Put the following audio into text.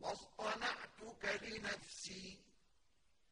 وَاصْطَنَعْتُكَ لِنَفْسِي.